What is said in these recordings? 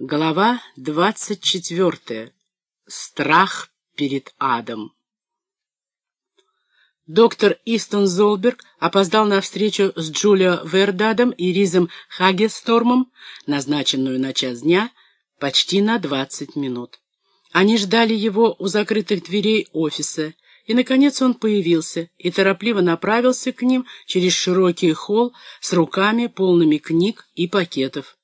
Глава двадцать четвертая. Страх перед адом. Доктор Истон Золберг опоздал на встречу с Джулио Вердадом и Ризом Хагестормом, назначенную на час дня, почти на двадцать минут. Они ждали его у закрытых дверей офиса, и, наконец, он появился и торопливо направился к ним через широкий холл с руками, полными книг и пакетов.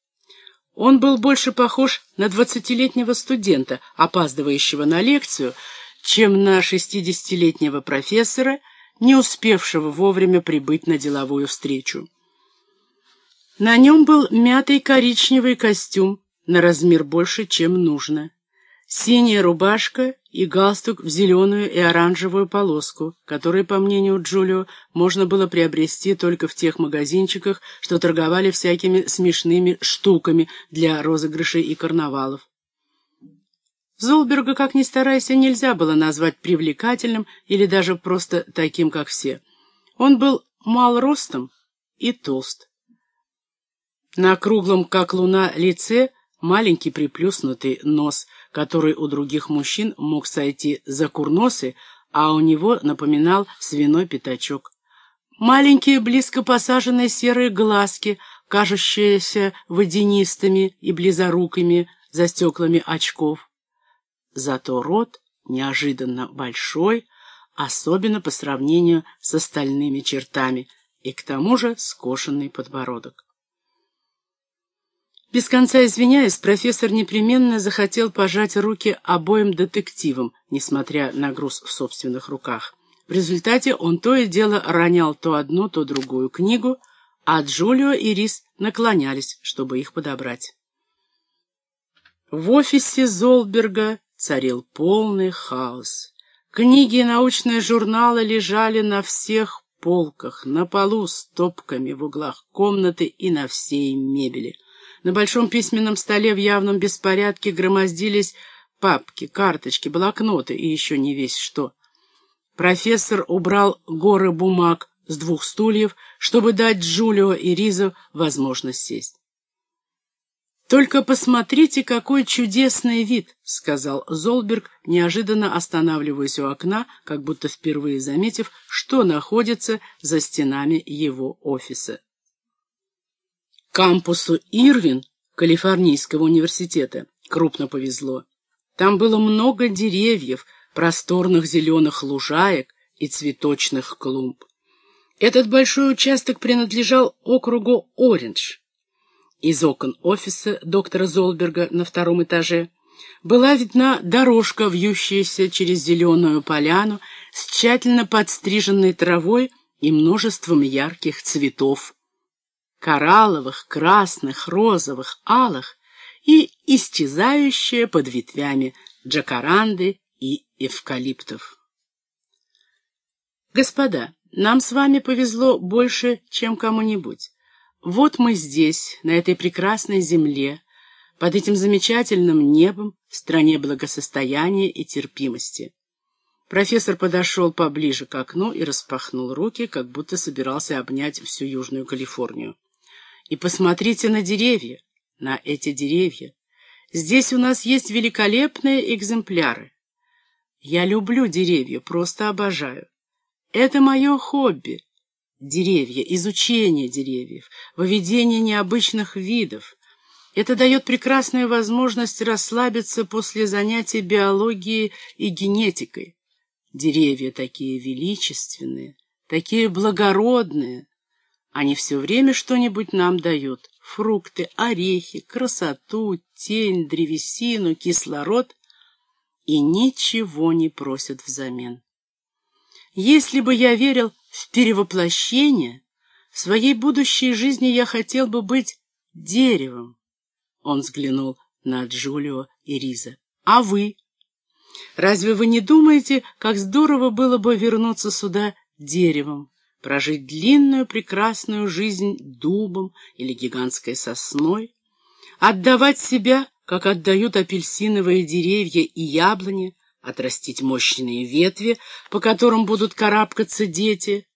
Он был больше похож на двадцатилетнего студента, опаздывающего на лекцию, чем на шестидесятилетнего профессора, не успевшего вовремя прибыть на деловую встречу. На нем был мятый коричневый костюм на размер больше, чем нужно, синяя рубашка и галстук в зеленую и оранжевую полоску, которые, по мнению Джулио, можно было приобрести только в тех магазинчиках, что торговали всякими смешными штуками для розыгрышей и карнавалов. Золберга, как ни старайся, нельзя было назвать привлекательным или даже просто таким, как все. Он был мал ростом и толст. На круглом, как луна, лице маленький приплюснутый нос, который у других мужчин мог сойти за курносы, а у него напоминал свиной пятачок. Маленькие близко посаженные серые глазки, кажущиеся водянистыми и близорукими за стеклами очков. Зато рот неожиданно большой, особенно по сравнению с остальными чертами, и к тому же скошенный подбородок. Без конца извиняясь, профессор непременно захотел пожать руки обоим детективам, несмотря на груз в собственных руках. В результате он то и дело ронял то одну, то другую книгу, а Джулио и Рис наклонялись, чтобы их подобрать. В офисе Золберга царил полный хаос. Книги и научные журналы лежали на всех полках, на полу стопками в углах комнаты и на всей мебели. На большом письменном столе в явном беспорядке громоздились папки, карточки, блокноты и еще не весь что. Профессор убрал горы бумаг с двух стульев, чтобы дать Джулио и Ризу возможность сесть. «Только посмотрите, какой чудесный вид!» — сказал Золберг, неожиданно останавливаясь у окна, как будто впервые заметив, что находится за стенами его офиса кампусу Ирвин Калифорнийского университета крупно повезло. Там было много деревьев, просторных зеленых лужаек и цветочных клумб. Этот большой участок принадлежал округу Ориндж. Из окон офиса доктора Золберга на втором этаже была видна дорожка, вьющаяся через зеленую поляну с тщательно подстриженной травой и множеством ярких цветов коралловых, красных, розовых, алых и исчезающие под ветвями джакаранды и эвкалиптов. Господа, нам с вами повезло больше, чем кому-нибудь. Вот мы здесь, на этой прекрасной земле, под этим замечательным небом, в стране благосостояния и терпимости. Профессор подошел поближе к окну и распахнул руки, как будто собирался обнять всю Южную Калифорнию. И посмотрите на деревья, на эти деревья. Здесь у нас есть великолепные экземпляры. Я люблю деревья, просто обожаю. Это мое хобби. Деревья, изучение деревьев, выведение необычных видов. Это дает прекрасную возможность расслабиться после занятий биологией и генетикой. Деревья такие величественные, такие благородные, они все время что-нибудь нам дают. Фрукты, орехи, красоту, тень, древесину, кислород. И ничего не просят взамен. Если бы я верил в перевоплощение, в своей будущей жизни я хотел бы быть деревом. Он взглянул на Джулио и Риза. А вы? Разве вы не думаете, как здорово было бы вернуться сюда деревом? Прожить длинную прекрасную жизнь дубом или гигантской сосной, отдавать себя, как отдают апельсиновые деревья и яблони, отрастить мощные ветви, по которым будут карабкаться дети.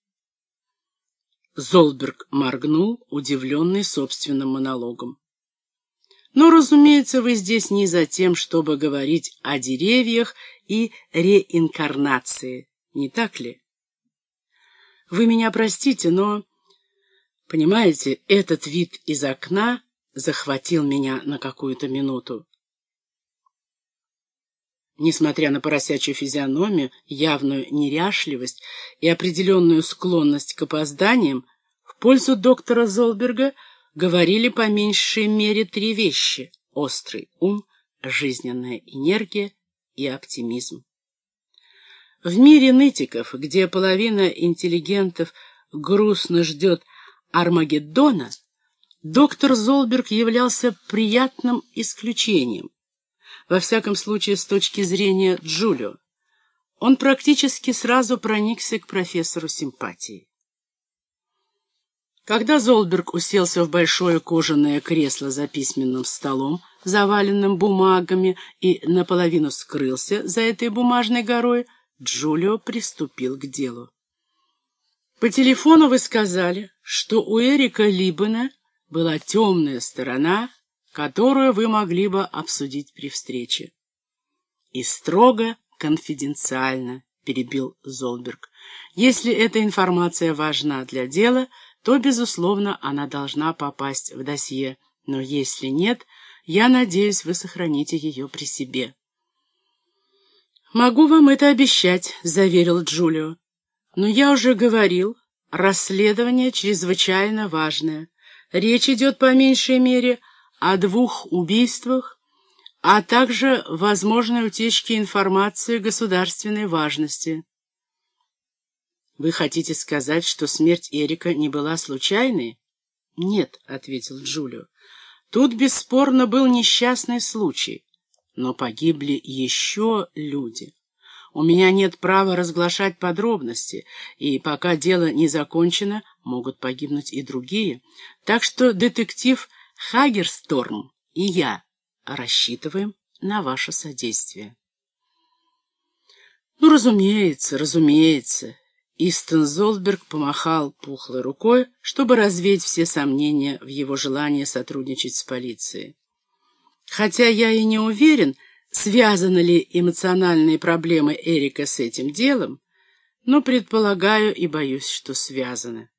Золберг моргнул, удивленный собственным монологом. Но, разумеется, вы здесь не за тем, чтобы говорить о деревьях и реинкарнации, не так ли? Вы меня простите, но, понимаете, этот вид из окна захватил меня на какую-то минуту. Несмотря на поросячью физиономию, явную неряшливость и определенную склонность к опозданиям, в пользу доктора Золберга говорили по меньшей мере три вещи — острый ум, жизненная энергия и оптимизм. В мире нытиков, где половина интеллигентов грустно ждет Армагеддона, доктор Золберг являлся приятным исключением во всяком случае с точки зрения Джулио. Он практически сразу проникся к профессору симпатии. Когда Золберг уселся в большое кожаное кресло за письменным столом, заваленным бумагами, и наполовину скрылся за этой бумажной горой, Джулио приступил к делу. По телефону вы сказали, что у Эрика Либена была темная сторона, которую вы могли бы обсудить при встрече. И строго конфиденциально, перебил Золберг. Если эта информация важна для дела, то, безусловно, она должна попасть в досье, но если нет, я надеюсь, вы сохраните ее при себе. «Могу вам это обещать», — заверил Джулио. «Но я уже говорил, расследование чрезвычайно важное. Речь идет по меньшей мере о двух убийствах, а также возможной утечке информации государственной важности. «Вы хотите сказать, что смерть Эрика не была случайной?» «Нет», — ответил Джулио. «Тут бесспорно был несчастный случай, но погибли еще люди. У меня нет права разглашать подробности, и пока дело не закончено, могут погибнуть и другие. Так что детектив Хагерсторм и я рассчитываем на ваше содействие. Ну, разумеется, разумеется. Истон Золдберг помахал пухлой рукой, чтобы развеять все сомнения в его желании сотрудничать с полицией. Хотя я и не уверен, связаны ли эмоциональные проблемы Эрика с этим делом, но предполагаю и боюсь, что связаны.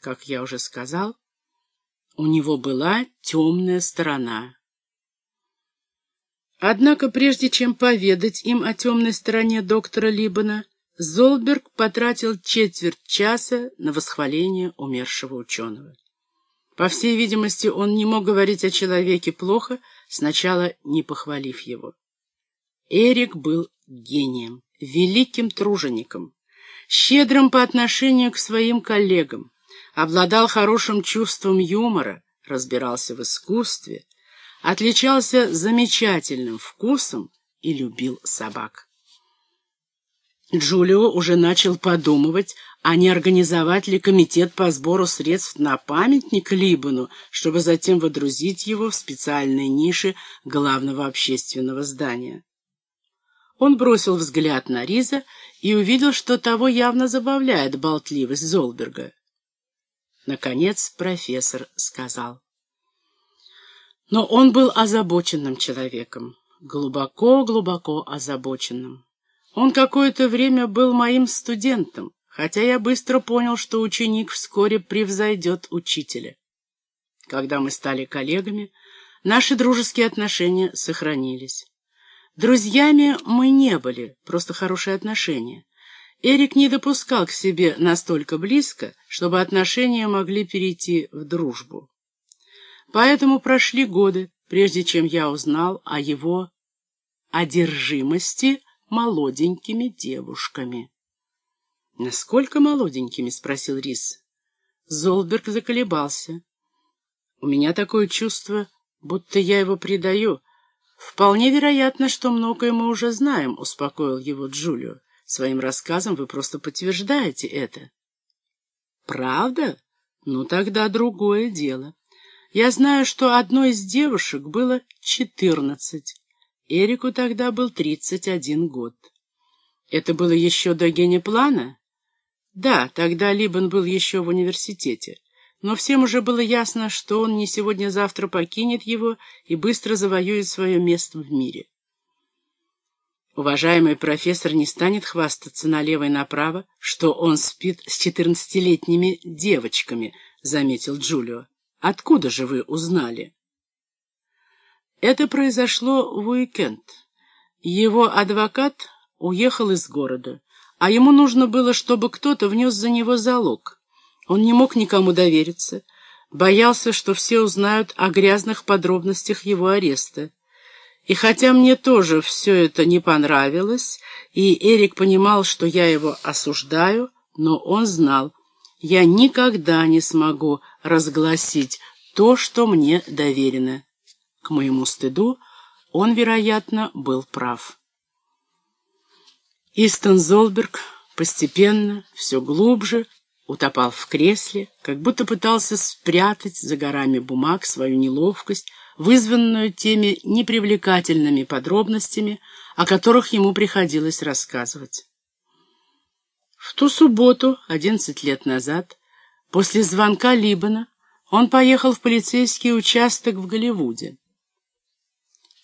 Как я уже сказал, у него была темная сторона. Однако прежде чем поведать им о темной стороне доктора Либана, Золберг потратил четверть часа на восхваление умершего ученого. По всей видимости, он не мог говорить о человеке плохо, сначала не похвалив его. Эрик был гением, великим тружеником, щедрым по отношению к своим коллегам, обладал хорошим чувством юмора, разбирался в искусстве, отличался замечательным вкусом и любил собак. Джулио уже начал подумывать, а не организовать ли комитет по сбору средств на памятник Либану, чтобы затем водрузить его в специальные ниши главного общественного здания. Он бросил взгляд на Риза и увидел, что того явно забавляет болтливость Золберга. Наконец профессор сказал. Но он был озабоченным человеком, глубоко-глубоко озабоченным. Он какое-то время был моим студентом, хотя я быстро понял, что ученик вскоре превзойдет учителя. Когда мы стали коллегами, наши дружеские отношения сохранились. Друзьями мы не были, просто хорошие отношения. Эрик не допускал к себе настолько близко, чтобы отношения могли перейти в дружбу. Поэтому прошли годы, прежде чем я узнал о его одержимости молоденькими девушками. «Насколько молоденькими?» — спросил Рис. Золберг заколебался. «У меня такое чувство, будто я его предаю. Вполне вероятно, что многое мы уже знаем», — успокоил его Джулио. Своим рассказом вы просто подтверждаете это. Правда? Ну, тогда другое дело. Я знаю, что одной из девушек было четырнадцать. Эрику тогда был тридцать один год. Это было еще до генеплана? Да, тогда Либан был еще в университете. но всем уже было ясно, что он не сегодня-завтра покинет его и быстро завоюет свое место в мире. Уважаемый профессор не станет хвастаться налево и направо, что он спит с четырнадцатилетними девочками, — заметил Джулио. — Откуда же вы узнали? Это произошло в уикенд. Его адвокат уехал из города, а ему нужно было, чтобы кто-то внес за него залог. Он не мог никому довериться, боялся, что все узнают о грязных подробностях его ареста. И хотя мне тоже все это не понравилось, и Эрик понимал, что я его осуждаю, но он знал, я никогда не смогу разгласить то, что мне доверено. К моему стыду, он, вероятно, был прав. Истон Золберг постепенно, все глубже, утопал в кресле, как будто пытался спрятать за горами бумаг свою неловкость, вызванную теми непривлекательными подробностями, о которых ему приходилось рассказывать. В ту субботу, одиннадцать лет назад, после звонка Либана, он поехал в полицейский участок в Голливуде.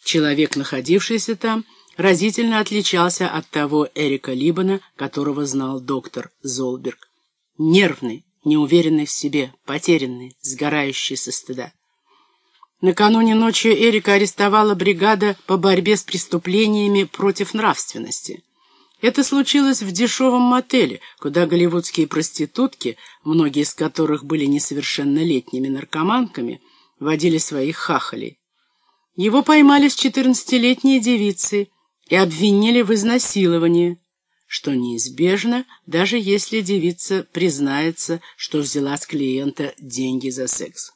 Человек, находившийся там, разительно отличался от того Эрика Либана, которого знал доктор Золберг. Нервный, неуверенный в себе, потерянный, сгорающий со стыда. Накануне ночью Эрика арестовала бригада по борьбе с преступлениями против нравственности. Это случилось в дешевом мотеле, куда голливудские проститутки, многие из которых были несовершеннолетними наркоманками, водили своих хахалей. Его поймали с четырнадцатилетней девицей и обвинили в изнасиловании, что неизбежно, даже если девица признается, что взяла с клиента деньги за секс.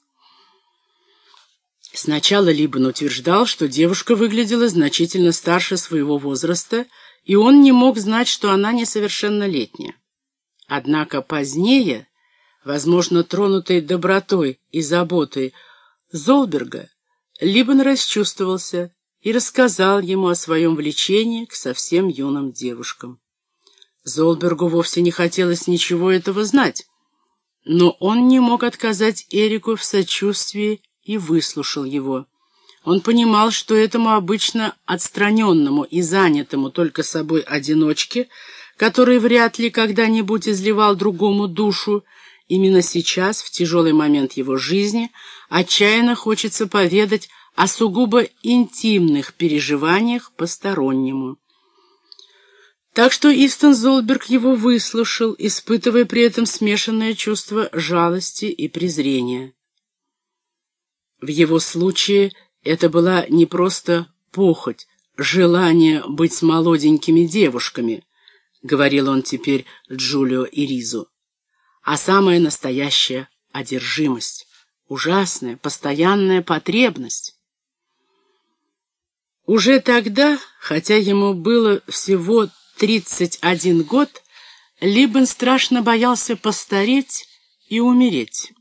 Сначала Либан утверждал, что девушка выглядела значительно старше своего возраста, и он не мог знать, что она несовершеннолетняя. Однако позднее, возможно, тронутой добротой и заботой Золберга, Либан расчувствовался и рассказал ему о своем влечении к совсем юным девушкам. Золбергу вовсе не хотелось ничего этого знать, но он не мог отказать Эрику в сочувствии и выслушал его. Он понимал, что этому обычно отстраненному и занятому только собой одиночке, который вряд ли когда-нибудь изливал другому душу, именно сейчас, в тяжелый момент его жизни, отчаянно хочется поведать о сугубо интимных переживаниях постороннему. Так что Истон Золберг его выслушал, испытывая при этом смешанное чувство жалости и презрения. В его случае это была не просто похоть, желание быть с молоденькими девушками, говорил он теперь Джулио и Ризу, а самая настоящая одержимость, ужасная, постоянная потребность. Уже тогда, хотя ему было всего 31 год, Либен страшно боялся постареть и умереть.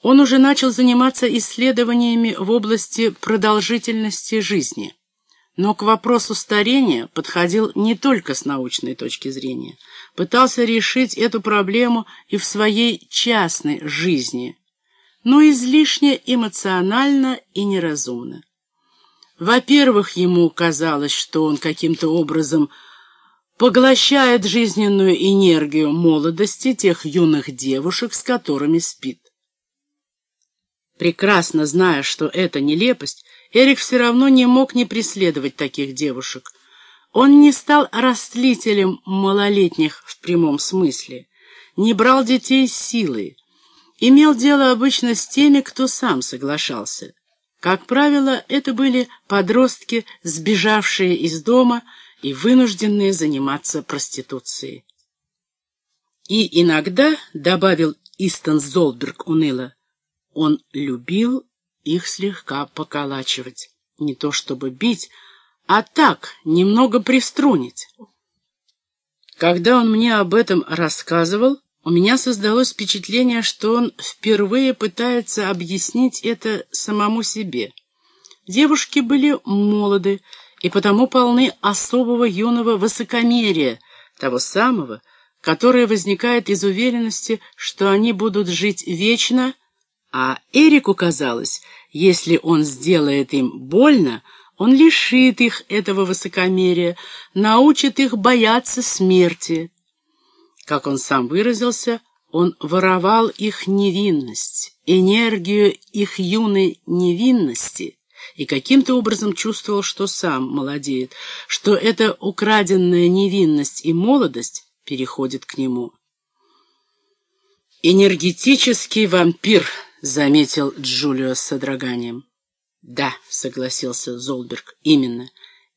Он уже начал заниматься исследованиями в области продолжительности жизни. Но к вопросу старения подходил не только с научной точки зрения. Пытался решить эту проблему и в своей частной жизни, но излишне эмоционально и неразумно. Во-первых, ему казалось, что он каким-то образом поглощает жизненную энергию молодости тех юных девушек, с которыми спит. Прекрасно зная, что это нелепость, Эрик все равно не мог не преследовать таких девушек. Он не стал растлителем малолетних в прямом смысле, не брал детей силой, имел дело обычно с теми, кто сам соглашался. Как правило, это были подростки, сбежавшие из дома и вынужденные заниматься проституцией. И иногда, добавил Истон Золберг уныло, он любил их слегка поколачивать, не то чтобы бить, а так, немного приструнить. Когда он мне об этом рассказывал, у меня создалось впечатление, что он впервые пытается объяснить это самому себе. Девушки были молоды и потому полны особого юного высокомерия, того самого, которая возникает из уверенности, что они будут жить вечно, а Эрику казалось, если он сделает им больно, он лишит их этого высокомерия, научит их бояться смерти. Как он сам выразился, он воровал их невинность, энергию их юной невинности и каким-то образом чувствовал, что сам молодеет, что эта украденная невинность и молодость переходит к нему. «Энергетический вампир», — заметил Джулио с содроганием. «Да», — согласился Золберг, — «именно.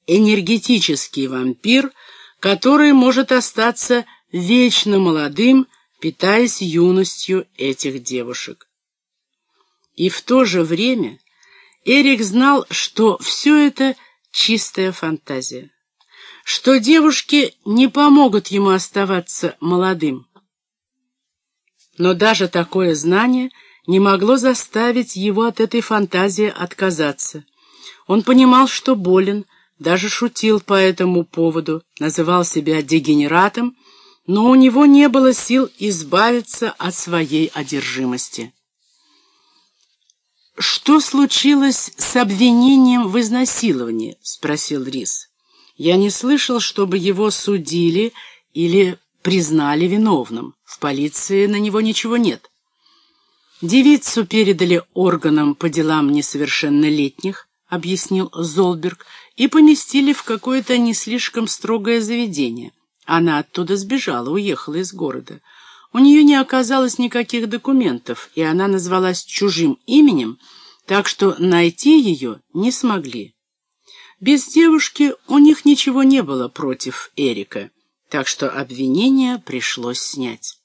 Энергетический вампир, который может остаться вечно молодым, питаясь юностью этих девушек. И в то же время Эрик знал, что все это чистая фантазия, что девушки не помогут ему оставаться молодым. Но даже такое знание не могло заставить его от этой фантазии отказаться. Он понимал, что болен, даже шутил по этому поводу, называл себя дегенератом, но у него не было сил избавиться от своей одержимости. «Что случилось с обвинением в изнасиловании?» — спросил Рис. «Я не слышал, чтобы его судили или признали виновным. В полиции на него ничего нет». «Девицу передали органам по делам несовершеннолетних», — объяснил Золберг, «и поместили в какое-то не слишком строгое заведение». Она оттуда сбежала, уехала из города. У нее не оказалось никаких документов, и она назвалась чужим именем, так что найти ее не смогли. Без девушки у них ничего не было против Эрика, так что обвинение пришлось снять.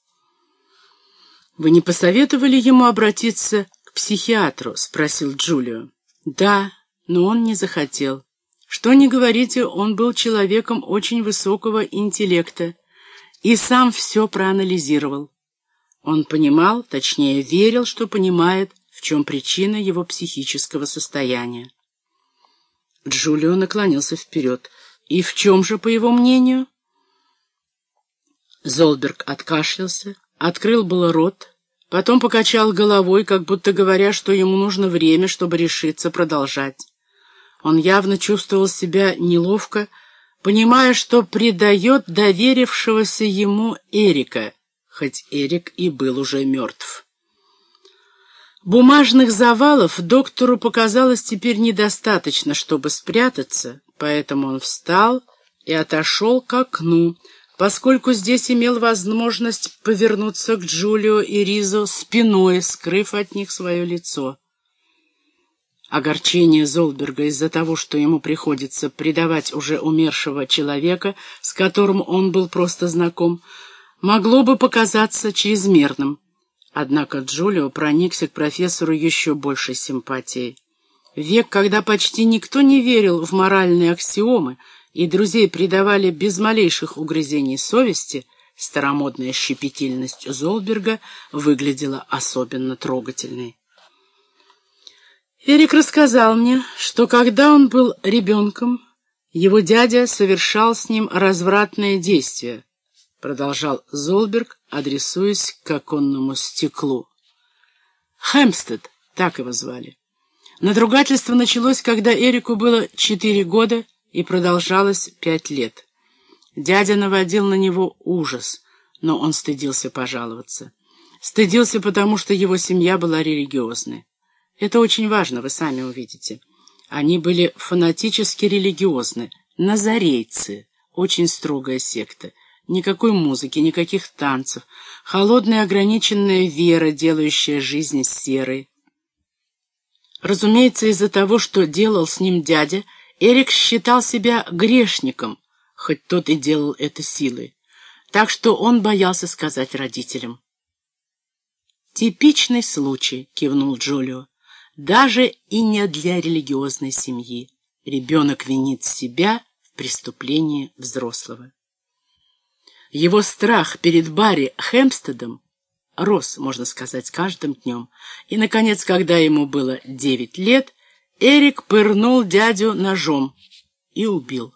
«Вы не посоветовали ему обратиться к психиатру?» — спросил Джулио. «Да, но он не захотел. Что ни говорите, он был человеком очень высокого интеллекта и сам все проанализировал. Он понимал, точнее верил, что понимает, в чем причина его психического состояния. Джулио наклонился вперед. И в чем же, по его мнению? Золберг откашлялся, открыл было рот, потом покачал головой, как будто говоря, что ему нужно время, чтобы решиться продолжать. Он явно чувствовал себя неловко, понимая, что предает доверившегося ему Эрика, хоть Эрик и был уже мертв. Бумажных завалов доктору показалось теперь недостаточно, чтобы спрятаться, поэтому он встал и отошел к окну, поскольку здесь имел возможность повернуться к Джулио и Ризо спиной, скрыв от них свое лицо. Огорчение Золберга из-за того, что ему приходится предавать уже умершего человека, с которым он был просто знаком, могло бы показаться чрезмерным. Однако Джулио проникся к профессору еще большей симпатией. Век, когда почти никто не верил в моральные аксиомы и друзей предавали без малейших угрызений совести, старомодная щепетильность Золберга выглядела особенно трогательной. Эрик рассказал мне, что когда он был ребенком, его дядя совершал с ним развратные действия, продолжал Золберг, адресуясь к оконному стеклу. Хэмстед, так его звали. Надругательство началось, когда Эрику было четыре года и продолжалось пять лет. Дядя наводил на него ужас, но он стыдился пожаловаться. Стыдился, потому что его семья была религиозной. Это очень важно, вы сами увидите. Они были фанатически религиозны, назарейцы, очень строгая секта. Никакой музыки, никаких танцев, холодная ограниченная вера, делающая жизнь серой. Разумеется, из-за того, что делал с ним дядя, Эрик считал себя грешником, хоть тот и делал это силой. Так что он боялся сказать родителям. «Типичный случай», — кивнул Джулио даже и не для религиозной семьи. Ребенок винит себя в преступлении взрослого. Его страх перед Барри Хэмстедом рос, можно сказать, каждым днем. И, наконец, когда ему было девять лет, Эрик пырнул дядю ножом и убил.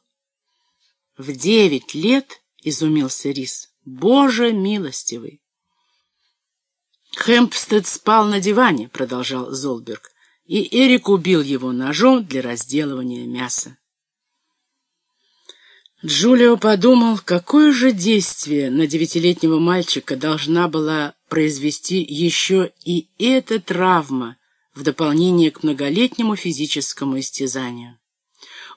«В девять лет?» — изумился Рис. Боже милостивый! Хэмпстед спал на диване, продолжал Золберг, и Эрик убил его ножом для разделывания мяса. Джулио подумал, какое же действие на девятилетнего мальчика должна была произвести еще и эта травма в дополнение к многолетнему физическому истязанию.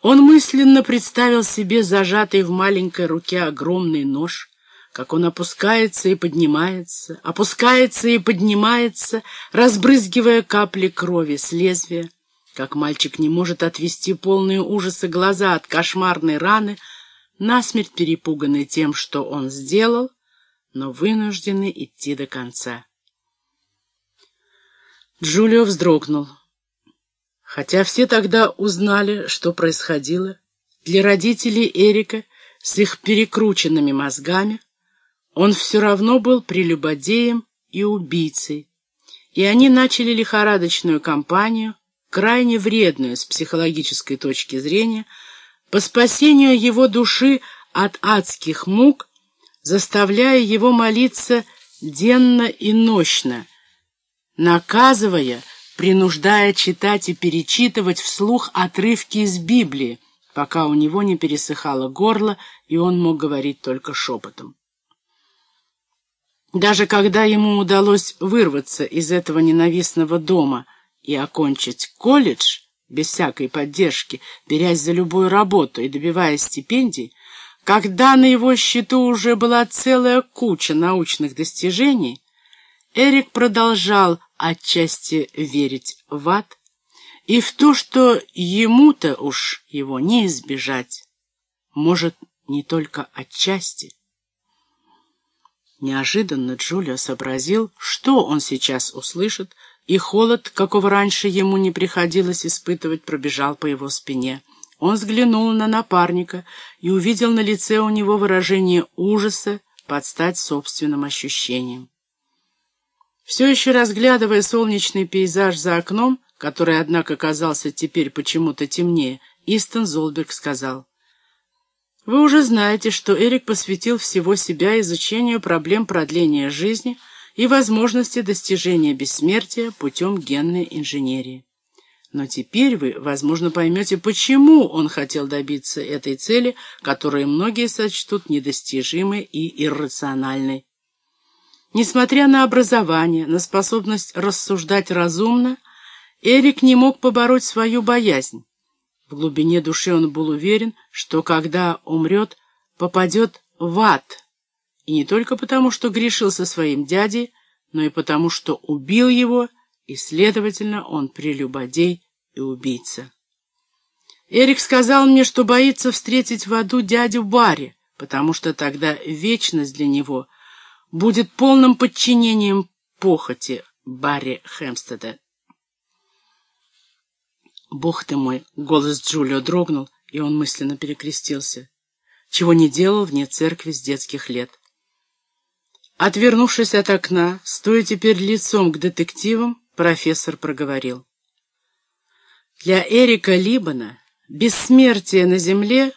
Он мысленно представил себе зажатый в маленькой руке огромный нож, как он опускается и поднимается, опускается и поднимается, разбрызгивая капли крови с лезвия, как мальчик не может отвести полные ужаса глаза от кошмарной раны, насмерть перепуганный тем, что он сделал, но вынужденный идти до конца. Джулио вздрогнул. Хотя все тогда узнали, что происходило, для родителей Эрика с их перекрученными мозгами он все равно был прелюбодеем и убийцей, и они начали лихорадочную кампанию, крайне вредную с психологической точки зрения, по спасению его души от адских мук, заставляя его молиться денно и нощно, наказывая, принуждая читать и перечитывать вслух отрывки из Библии, пока у него не пересыхало горло, и он мог говорить только шепотом. Даже когда ему удалось вырваться из этого ненавистного дома и окончить колледж без всякой поддержки, берясь за любую работу и добиваясь стипендий, когда на его счету уже была целая куча научных достижений, Эрик продолжал отчасти верить в ад и в то, что ему-то уж его не избежать. Может, не только отчасти. Неожиданно Джулио сообразил, что он сейчас услышит, и холод, какого раньше ему не приходилось испытывать, пробежал по его спине. Он взглянул на напарника и увидел на лице у него выражение ужаса под стать собственным ощущениям. Все еще разглядывая солнечный пейзаж за окном, который, однако, казался теперь почему-то темнее, Истон Золберг сказал, «Вы уже знаете, что Эрик посвятил всего себя изучению проблем продления жизни и возможности достижения бессмертия путем генной инженерии. Но теперь вы, возможно, поймете, почему он хотел добиться этой цели, которую многие сочтут недостижимой и иррациональной. Несмотря на образование, на способность рассуждать разумно, Эрик не мог побороть свою боязнь. В глубине души он был уверен, что когда умрет, попадет в ад. И не только потому, что грешил со своим дядей, но и потому, что убил его, и, следовательно, он прелюбодей и убийца. Эрик сказал мне, что боится встретить в аду дядю Барри, потому что тогда вечность для него будет полным подчинением похоти Барри Хэмстеда. «Бог ты мой!» — голос Джулио дрогнул, и он мысленно перекрестился. Чего не делал вне церкви с детских лет. Отвернувшись от окна, стоя теперь лицом к детективам, профессор проговорил. Для Эрика Либана бессмертие на земле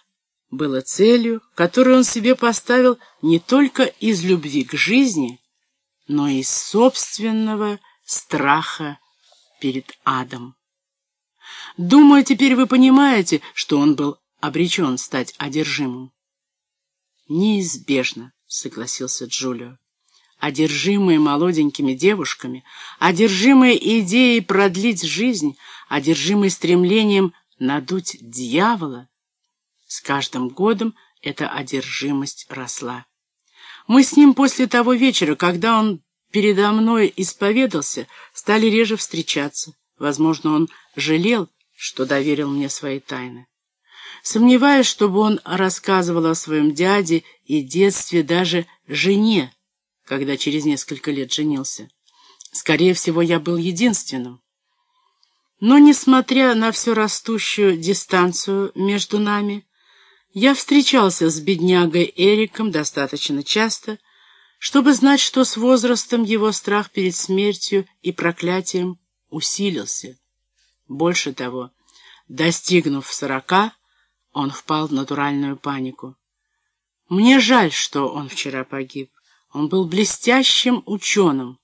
было целью, которую он себе поставил не только из любви к жизни, но и из собственного страха перед адом. Думаю, теперь вы понимаете, что он был обречен стать одержимым. «Неизбежно», — согласился Джулио. Одержимые молоденькими девушками, одержимые идеей продлить жизнь, одержимые стремлением надуть дьявола, с каждым годом эта одержимость росла. Мы с ним после того вечера, когда он передо мной исповедался, стали реже встречаться. Возможно, он жалел, что доверил мне свои тайны. Сомневаюсь, чтобы он рассказывал о своем дяде и детстве даже жене, когда через несколько лет женился. Скорее всего, я был единственным. Но, несмотря на всю растущую дистанцию между нами, я встречался с беднягой Эриком достаточно часто, чтобы знать, что с возрастом его страх перед смертью и проклятием усилился. Больше того, достигнув сорока, он впал в натуральную панику. Мне жаль, что он вчера погиб. Он был блестящим ученым.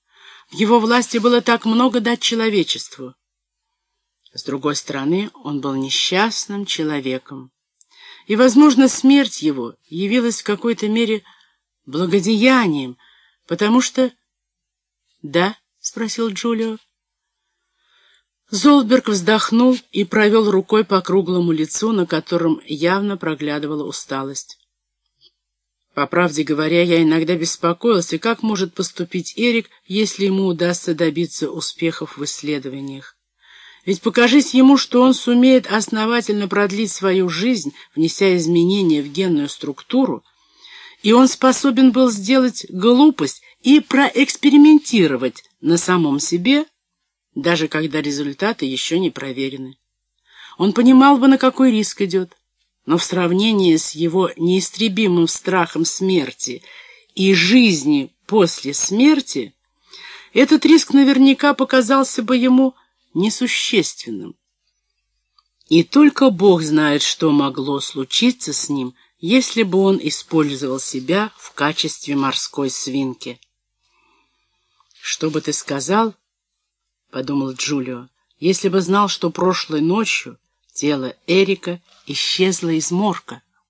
В его власти было так много дать человечеству. С другой стороны, он был несчастным человеком. И, возможно, смерть его явилась в какой-то мере благодеянием, потому что... — Да? — спросил Джулио. Золберг вздохнул и провел рукой по круглому лицу, на котором явно проглядывала усталость. По правде говоря, я иногда беспокоился, как может поступить Эрик, если ему удастся добиться успехов в исследованиях. Ведь покажись ему, что он сумеет основательно продлить свою жизнь, внеся изменения в генную структуру, и он способен был сделать глупость и проэкспериментировать на самом себе, даже когда результаты еще не проверены. Он понимал бы, на какой риск идет, но в сравнении с его неистребимым страхом смерти и жизни после смерти, этот риск наверняка показался бы ему несущественным. И только Бог знает, что могло случиться с ним, если бы он использовал себя в качестве морской свинки. «Что бы ты сказал?» — подумал Джулио, «если бы знал, что прошлой ночью тело Эрика исчезло из морка».